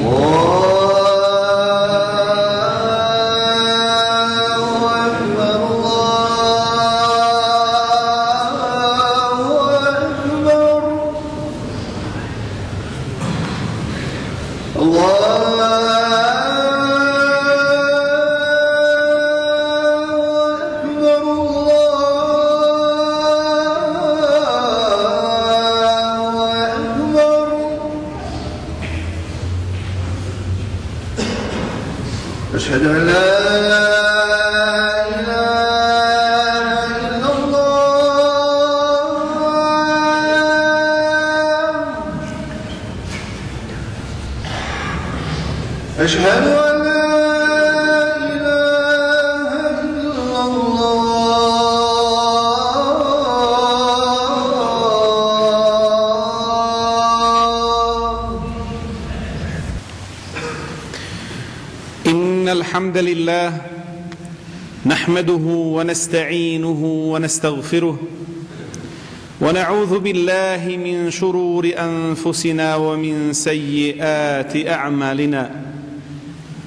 오. أشهد أن لا إله إلا الله. إن الحمد لله نحمده ونستعينه ونستغفره ونعوذ بالله من شرور أنفسنا ومن سيئات أعمالنا.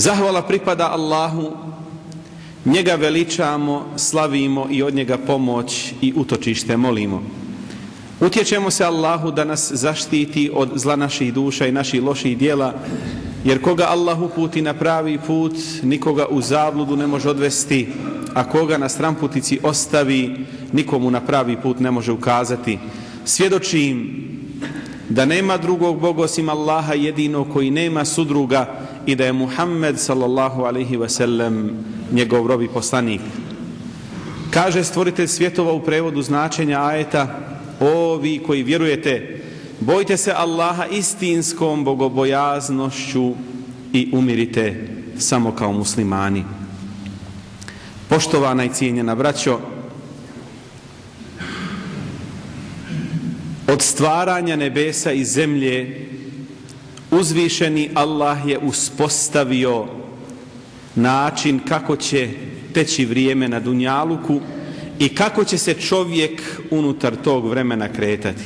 Zahvala pripada Allahu, njega veličamo, slavimo i od njega pomoć i utočište molimo. Utječemo se Allahu da nas zaštiti od zla naših duša i naših loših dijela, jer koga Allah uputi na pravi put, nikoga u zabludu ne može odvesti, a koga na stramputici ostavi, nikomu na pravi put ne može ukazati. Svjedočim da nema drugog Boga osim Allaha jedino koji nema sudruga i da je Muhammed sallallahu alaihi ve sellem njegov robi poslanik. Kaže stvoritelj svjetova u prevodu značenja ajeta O vi koji vjerujete, bojte se Allaha istinskom bogobojaznošću i umirite samo kao muslimani. Poštovana i cijenjena braćo, od stvaranja nebesa i zemlje uzvišeni Allah je uspostavio način kako će teći vrijeme na Dunjaluku i kako će se čovjek unutar tog vremena kretati.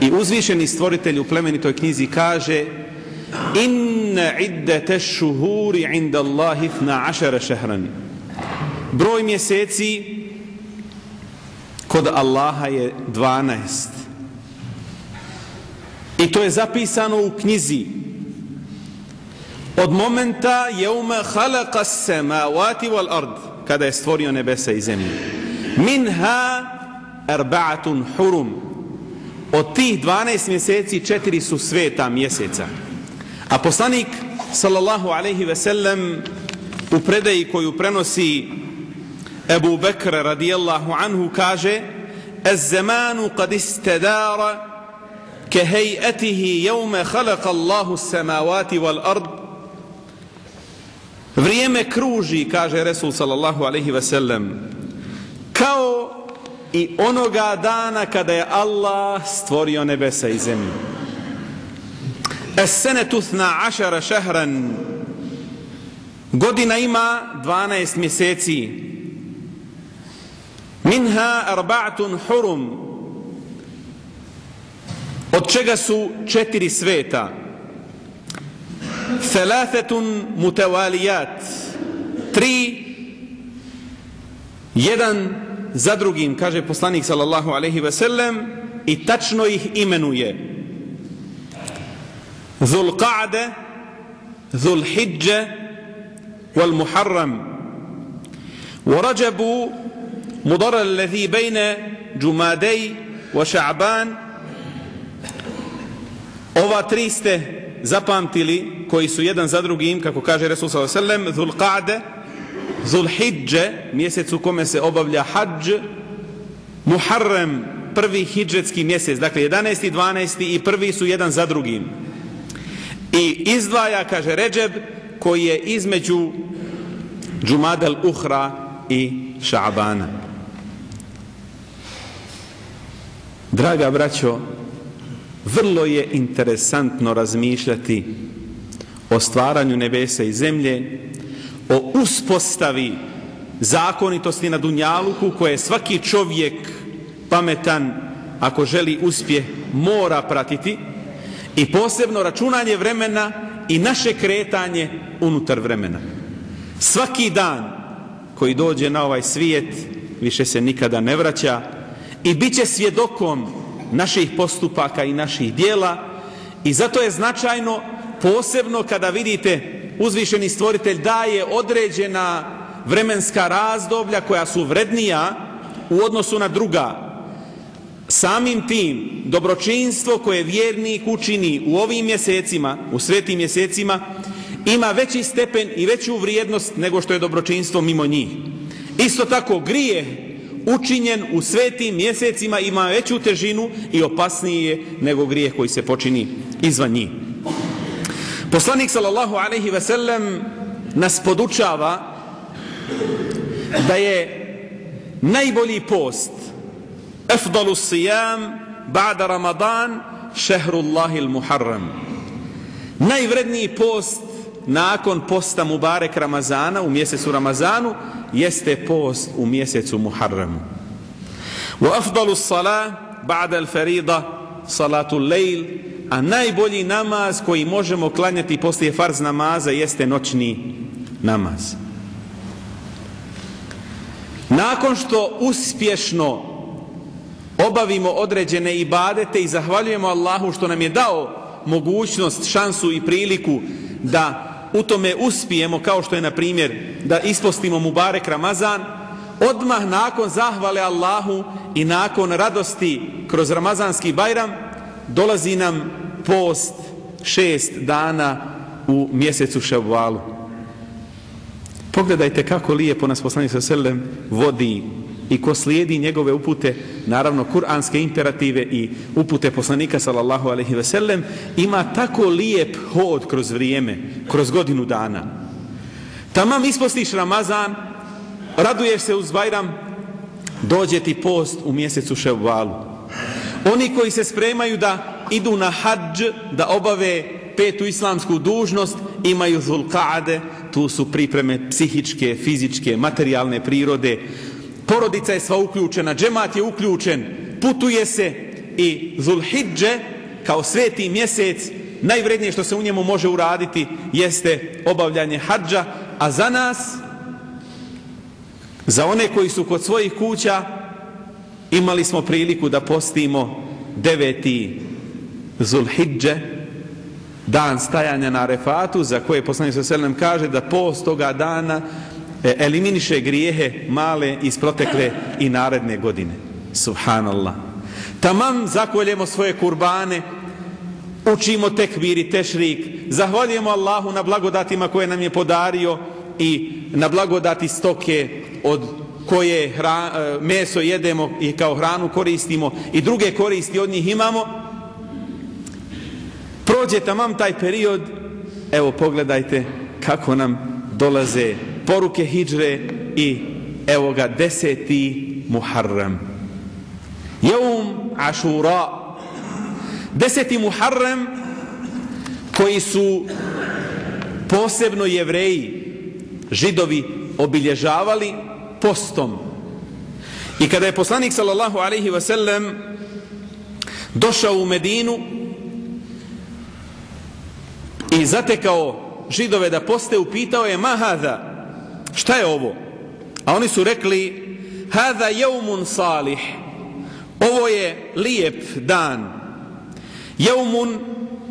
I uzvišeni stvoritelj u plemenitoj knjizi kaže Inna iddete šuhuri inda Allahi thna ašara šehrani. Broj mjeseci kod Allaha je 12. I to je zapisano u knjizi. Od momenta je ume halaka sema vati val ard, kada je stvorio nebesa i zemlje. Minha erbaatun hurum. Od tih 12 mjeseci četiri su sveta mjeseca. A poslanik, sallallahu alaihi ve sellem, u predaji koju prenosi Ebu Bekra radijallahu anhu kaže Ez zemanu kad istedara كهيئته يوم خلق الله السماوات والأرض Vrijeme kruži, kaže Resul sallallahu alaihi ve sellem, kao i onoga dana kada je Allah stvorio nebesa i zemlju. Es-senetu thna ašara šehran. Godina ima 12 mjeseci. Minha arba'atun hurum. Od čega su četiri sveta. Thalathatun mutawalijat. Tri jedan za drugim, kaže poslanik sallallahu alaihi ve sellem, i tačno ih imenuje. ذو القعدة ذو الحجة والمحرم ورجب مضر الذي بين جمادي وشعبان ova tri ste zapamtili koji su jedan za drugim kako kaže Resul sallallahu alejhi ve sellem Dhul Qa'de Dhul Hidže mjesec u kome se obavlja hadž Muharrem prvi hidžetski mjesec dakle 11. 12. i prvi su jedan za drugim I izdvaja, kaže Ređeb, koji je između Džumadel Uhra i Ša'bana. Draga braćo, vrlo je interesantno razmišljati o stvaranju nebesa i zemlje, o uspostavi zakonitosti na Dunjaluku koje svaki čovjek pametan, ako želi uspje, mora pratiti, i posebno računanje vremena i naše kretanje unutar vremena. Svaki dan koji dođe na ovaj svijet više se nikada ne vraća i bit će svjedokom naših postupaka i naših dijela i zato je značajno posebno kada vidite uzvišeni stvoritelj daje određena vremenska razdoblja koja su vrednija u odnosu na druga samim tim dobročinstvo koje vjernik učini u ovim mjesecima, u svetim mjesecima, ima veći stepen i veću vrijednost nego što je dobročinstvo mimo njih. Isto tako grije učinjen u svetim mjesecima ima veću težinu i opasniji je nego grijeh koji se počini izvan njih. Poslanik sallallahu alejhi ve sellem nas podučava da je najbolji post efdalu sijam ba'da ramadan šehrullahil muharram najvredniji post nakon posta Mubarek Ramazana u mjesecu Ramazanu jeste post u mjesecu Muharremu. Wa afdalu sala, ba'da al farida, salatu lejl, a najbolji namaz koji možemo klanjati poslije farz namaza jeste noćni namaz. Nakon što uspješno obavimo određene ibadete i zahvaljujemo Allahu što nam je dao mogućnost, šansu i priliku da u tome uspijemo kao što je na primjer da ispostimo Mubarek Ramazan odmah nakon zahvale Allahu i nakon radosti kroz Ramazanski Bajram dolazi nam post šest dana u mjesecu Ševvalu pogledajte kako lijepo nas poslanik sa selem vodi i ko slijedi njegove upute, naravno kuranske imperative i upute poslanika sallallahu alaihi ve sellem, ima tako lijep hod kroz vrijeme, kroz godinu dana. Tamam ispostiš Ramazan, raduješ se uz Bajram, dođe ti post u mjesecu Ševvalu. Oni koji se spremaju da idu na hađ, da obave petu islamsku dužnost, imaju zulkade, tu su pripreme psihičke, fizičke, materijalne prirode, porodica je sva uključena, džemat je uključen, putuje se i Zulhidže kao sveti mjesec, najvrednije što se u njemu može uraditi jeste obavljanje hađa, a za nas, za one koji su kod svojih kuća, imali smo priliku da postimo deveti Zulhidže, dan stajanja na refatu, za koje poslanik sa selem kaže da post toga dana E, eliminiše grijehe male iz protekle i naredne godine. Subhanallah. Tamam zakoljemo svoje kurbane, učimo tekbir i tešrik, zahvaljujemo Allahu na blagodatima koje nam je podario i na blagodati stoke od koje hra, e, meso jedemo i kao hranu koristimo i druge koristi od njih imamo. Prođe tamam taj period, evo pogledajte kako nam dolaze poruke hijđre i evo ga deseti Muharram. Jevum Ašura. Deseti Muharram koji su posebno jevreji, židovi, obilježavali postom. I kada je poslanik sallallahu alaihi ve sellem došao u Medinu i zatekao židove da poste, upitao je ma hada, šta je ovo? A oni su rekli hada jeumun salih, ovo je lijep dan. Jeumun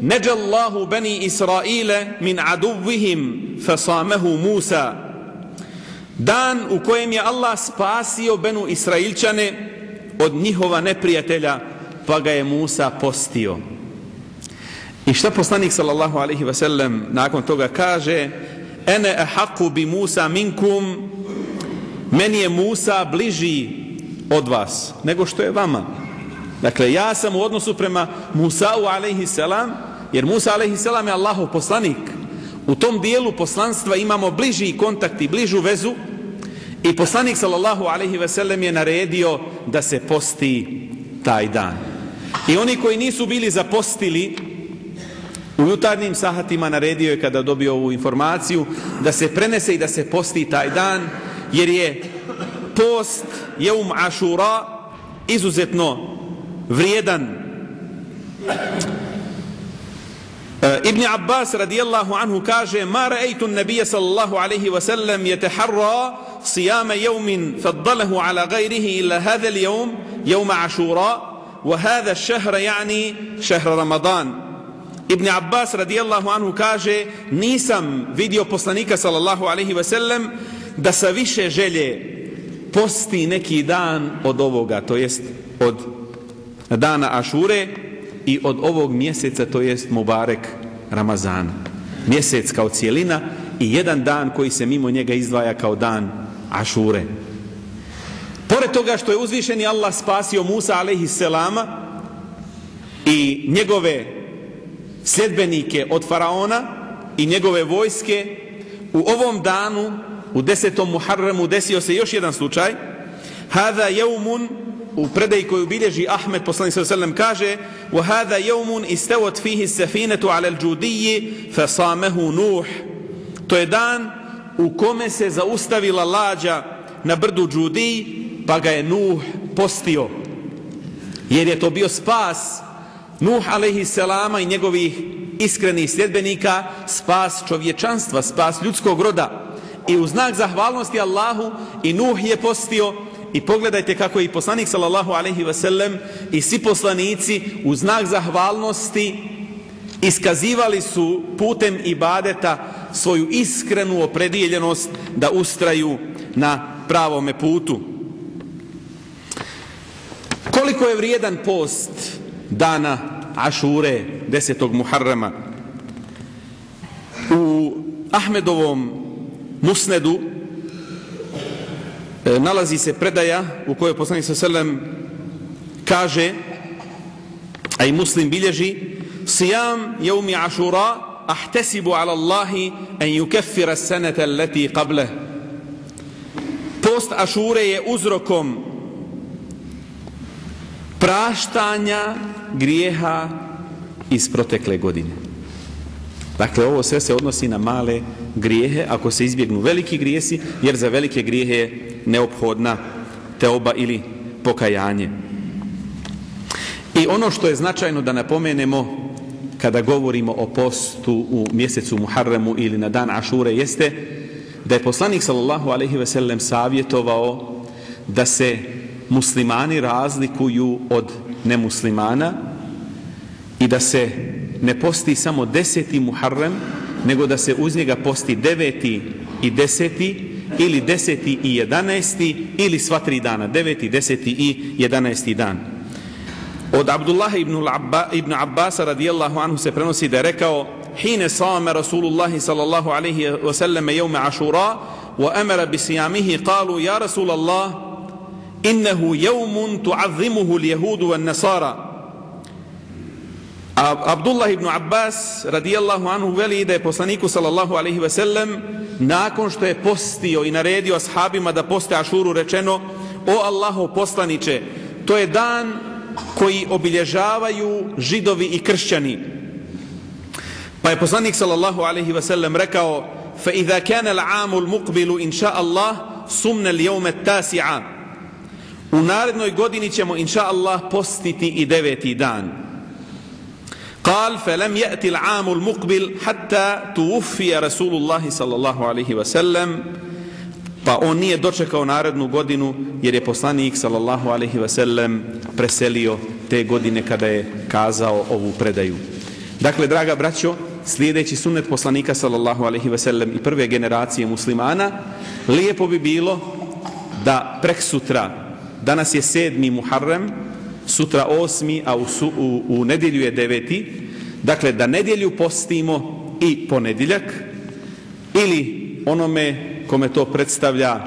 neđallahu bani Israile min aduvihim fasamehu Musa. Dan u kojem je Allah spasio benu Israilčane od njihova neprijatelja, pa ga je Musa postio. I šta poslanik sallallahu alaihi ve sellem nakon toga kaže ene ehaku bi Musa minkum meni je Musa bliži od vas nego što je vama. Dakle, ja sam u odnosu prema Musa'u alaihi selam, jer Musa alaihi selam je Allahov poslanik. U tom dijelu poslanstva imamo bliži kontakt i bližu vezu i poslanik sallallahu alaihi ve sellem je naredio da se posti taj dan. I oni koji nisu bili zapostili u jutarnjim sahatima naredio je kada dobio ovu informaciju da se prenese i da se posti taj dan jer je post jeum ašura izuzetno vrijedan Ibn Abbas radijallahu anhu kaže ma ra'aytu an-nabiy sallallahu alayhi wa sallam yataharra siyama yawmin faddalahu ala ghayrihi illa hadha al-yawm yawm ashura wa hadha ash-shahr yani shahr ramadan Ibn Abbas radijallahu anhu kaže nisam vidio poslanika sallallahu alaihi ve sellem da sa više želje posti neki dan od ovoga to jest od dana Ašure i od ovog mjeseca, to jest Mubarek Ramazan. Mjesec kao cijelina i jedan dan koji se mimo njega izdvaja kao dan Ašure. Pored toga što je uzvišeni Allah spasio Musa alaihisselama i njegove sljedbenike od faraona i njegove vojske, u ovom danu, u desetom Muharremu, desio se još jedan slučaj. Hada jeumun u predaji koju bilježi Ahmed poslanik sallallahu alejhi ve sellem kaže: "Wa hada yawmun istawat fihi as-safinatu 'ala al-judiyyi fa samahu Nuh." To je dan u kome se zaustavila lađa na brdu Džudi, pa ga je Nuh postio. Jer je to bio spas Nuh alejhi selama i njegovih iskrenih sljedbenika, spas čovječanstva, spas ljudskog roda. I u znak zahvalnosti Allahu i Nuh je postio i pogledajte kako je i poslanik sallallahu alaihi ve sellem i svi poslanici u znak zahvalnosti iskazivali su putem ibadeta svoju iskrenu opredijeljenost da ustraju na pravome putu. Koliko je vrijedan post dana Ašure, desetog Muharrama? U Ahmedovom musnedu e, nalazi se predaja u kojoj poslanik sa selem kaže a i muslim bilježi sijam jeumi ašura ahtesibu ala Allahi en yukeffira senete leti qable post ašure je uzrokom praštanja grijeha iz protekle godine dakle ovo sve se odnosi na male grijehe ako se izbjegnu veliki grijesi jer za velike grijehe je neophodna teoba ili pokajanje. I ono što je značajno da napomenemo kada govorimo o postu u mjesecu Muharremu ili na dan Ašure jeste da je poslanik sallallahu alaihi ve sellem savjetovao da se muslimani razlikuju od nemuslimana i da se ne posti samo deseti Muharrem nego da se uz njega posti deveti i deseti ili deseti i jedanesti ili sva tri dana, deveti, deseti i jedanesti dan. Od Abdullah ibn, Abba, ibn Abbas radijallahu anhu se prenosi da je rekao Hine same Rasulullahi sallallahu alaihi wa sallam jevme ašura wa amara bi sijamihi kalu ja Rasulallah innehu jevmun tu'azzimuhu ljehudu van nasara. A Abdullah ibn Abbas radijallahu anhu veli da je poslaniku sallallahu alaihi ve sellem nakon što je postio i naredio ashabima da poste ašuru rečeno o Allaho poslaniće, to je dan koji obilježavaju židovi i kršćani. Pa je poslanik sallallahu alaihi ve sellem rekao fa iza kane l'amu l'mukbilu inša Allah sumne l'jome tasi'a. U narednoj godini ćemo inša Allah postiti i deveti dan. قال فلم يأتي العام المقبل حتى توفي رسول الله صلى الله عليه وسلم pa on nije dočekao narednu godinu jer je poslanik sallallahu alaihi ve sellem preselio te godine kada je kazao ovu predaju. Dakle, draga braćo, slijedeći sunnet poslanika sallallahu alaihi ve sellem i prve generacije muslimana, lijepo bi bilo da prek sutra, danas je sedmi Muharrem, sutra osmi, a u, su, u, u nedjelju je deveti, dakle da nedjelju postimo i ponedjeljak ili onome kome to predstavlja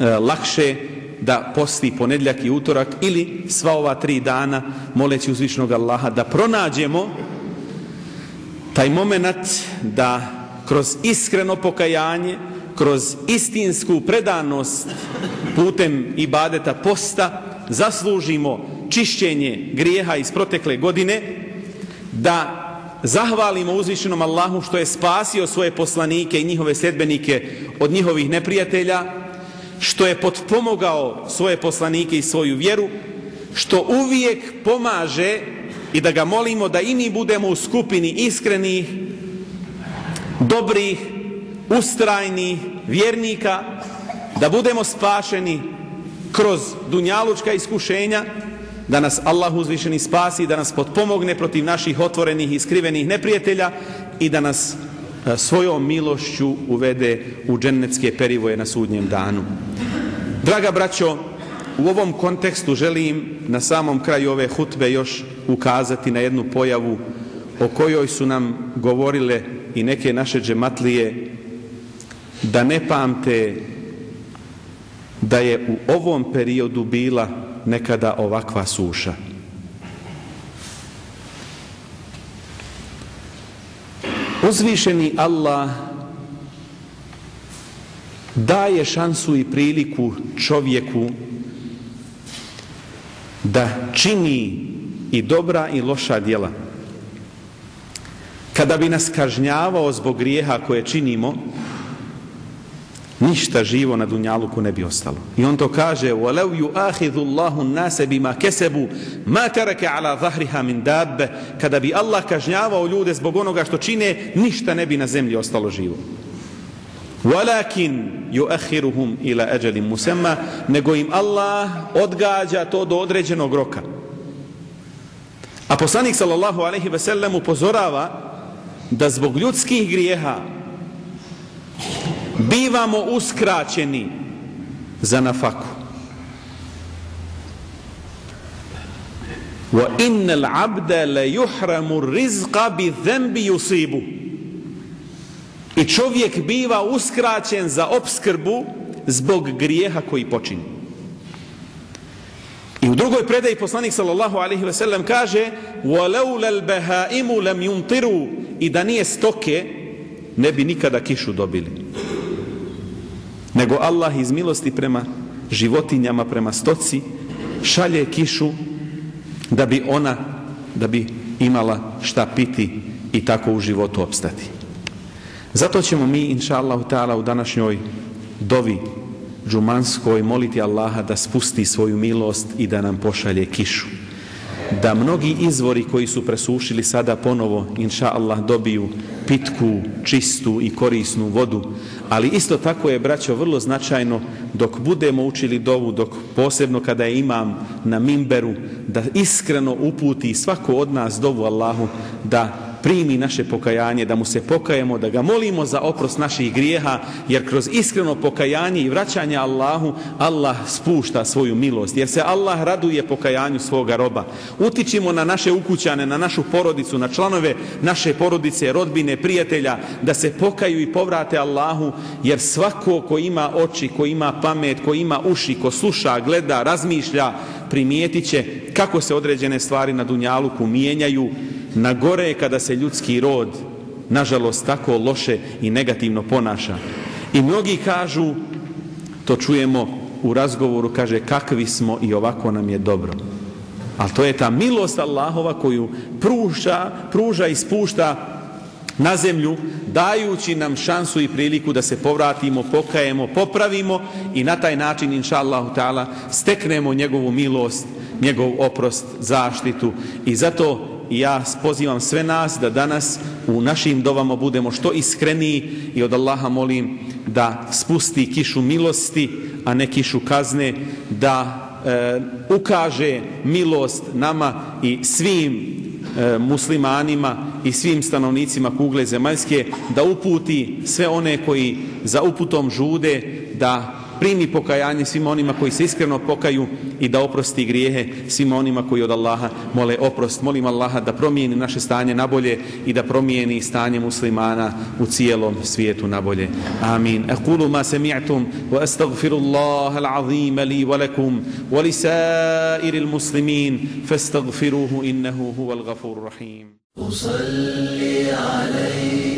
e, lakše da posti ponedjeljak i utorak ili sva ova tri dana moleći uzvišnog Allaha da pronađemo taj moment da kroz iskreno pokajanje, kroz istinsku predanost putem ibadeta posta zaslužimo čišćenje grijeha iz protekle godine, da zahvalimo uzvišenom Allahu što je spasio svoje poslanike i njihove sljedbenike od njihovih neprijatelja, što je potpomogao svoje poslanike i svoju vjeru, što uvijek pomaže i da ga molimo da i mi budemo u skupini iskrenih, dobrih, ustrajnih vjernika, da budemo spašeni kroz dunjalučka iskušenja, da nas Allah uzvišeni spasi, da nas potpomogne protiv naših otvorenih i skrivenih neprijatelja i da nas e, svojom milošću uvede u džennetske perivoje na sudnjem danu. Draga braćo, u ovom kontekstu želim na samom kraju ove hutbe još ukazati na jednu pojavu o kojoj su nam govorile i neke naše džematlije da ne pamte da je u ovom periodu bila nekada ovakva suša. Uzvišeni Allah daje šansu i priliku čovjeku da čini i dobra i loša djela. Kada bi nas kažnjavao zbog grijeha koje činimo, ništa živo na dunjaluku ne bi ostalo. I on to kaže: "Wa law yu'akhidhu Allahu an-nasa bima kasabu, ma taraka 'ala dhahriha min dab", kada bi Allah kažnjavao ljude zbog onoga što čine, ništa ne bi na zemlji ostalo živo. Walakin yu'akhiruhum ila ajalin musamma, nego im Allah odgađa to do određenog roka. A poslanik sallallahu alejhi ve sellem upozorava da zbog ljudskih grijeha bivamo uskraćeni za nafaku. Wa innal abda la yuhramu rizqa bi dhanbi yusibu. I čovjek biva uskraćen za obskrbu zbog grijeha koji počini. I u drugoj predaji poslanik sallallahu alejhi ve sellem kaže: "Wa laula al-bahaimu lam yumtiru" i da nije stoke ne bi nikada kišu dobili nego Allah iz milosti prema životinjama, prema stoci, šalje kišu da bi ona, da bi imala šta piti i tako u životu opstati. Zato ćemo mi, inša Allah, u današnjoj dovi džumanskoj moliti Allaha da spusti svoju milost i da nam pošalje kišu. Da mnogi izvori koji su presušili sada ponovo, inša Allah, dobiju pitku, čistu i korisnu vodu, Ali isto tako je, braćo, vrlo značajno dok budemo učili dovu, dok posebno kada je imam na mimberu, da iskreno uputi svako od nas dovu Allahu, da primi naše pokajanje, da mu se pokajemo, da ga molimo za oprost naših grijeha, jer kroz iskreno pokajanje i vraćanje Allahu, Allah spušta svoju milost, jer se Allah raduje pokajanju svoga roba. Utičimo na naše ukućane, na našu porodicu, na članove naše porodice, rodbine, prijatelja, da se pokaju i povrate Allahu, jer svako ko ima oči, ko ima pamet, ko ima uši, ko sluša, gleda, razmišlja, primijetit će kako se određene stvari na Dunjaluku mijenjaju, na gore kada se ljudski rod nažalost tako loše i negativno ponaša. I mnogi kažu, to čujemo u razgovoru, kaže kakvi smo i ovako nam je dobro. Ali to je ta milost Allahova koju pruža, pruža i spušta na zemlju, dajući nam šansu i priliku da se povratimo, pokajemo, popravimo i na taj način, inša Allahu ta'ala, steknemo njegovu milost, njegov oprost, zaštitu i zato ja pozivam sve nas da danas u našim dovama budemo što iskreniji i od Allaha molim da spusti kišu milosti, a ne kišu kazne, da e, ukaže milost nama i svim e, muslimanima i svim stanovnicima kugle zemaljske, da uputi sve one koji za uputom žude, da primi pokajanje svim onima koji se iskreno pokaju i da oprosti grijehe svim onima koji od Allaha mole oprost. Molim Allaha da promijeni naše stanje nabolje i da promijeni stanje muslimana u cijelom svijetu nabolje. Amin. Aqulu ma sami'tum wa astaghfirullaha al-azim li wa lakum wa li sairil muslimin fastaghfiruhu innahu huwal ghafurur rahim. Usalli alayhi